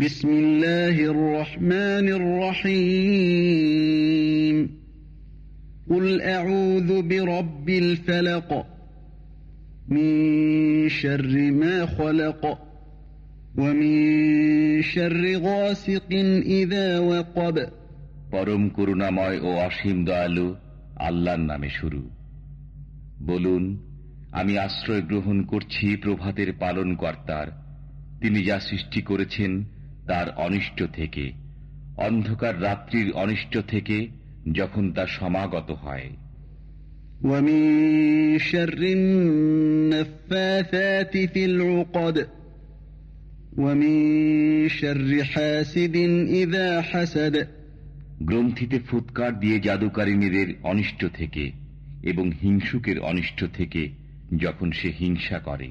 بسم الله الرحمن الرحيم قل أعوذ برب الفلق من شر ما خلق ومن شر غاسق إذا وقب পরম করুণাময় ও অসীম দয়ালু আল্লাহর নামে শুরু বলুন আমি আশ্রয় গ্রহণ করছি প্রভাতের পালন কর্তার তিনি যা সৃষ্টি করেছেন তার অনিষ্ট থেকে অন্ধকার রাত্রির অনিষ্ট থেকে যখন তা সমাগত হয় ومن شر النفاثات في العقد ومن شر حاسد إذا حسد গ্রন্থিতে ফুৎকার দিয়ে জাদুকারিনীদের অনিষ্ট থেকে এবং হিংসুকের অনিষ্ট থেকে যখন সে হিংসা করে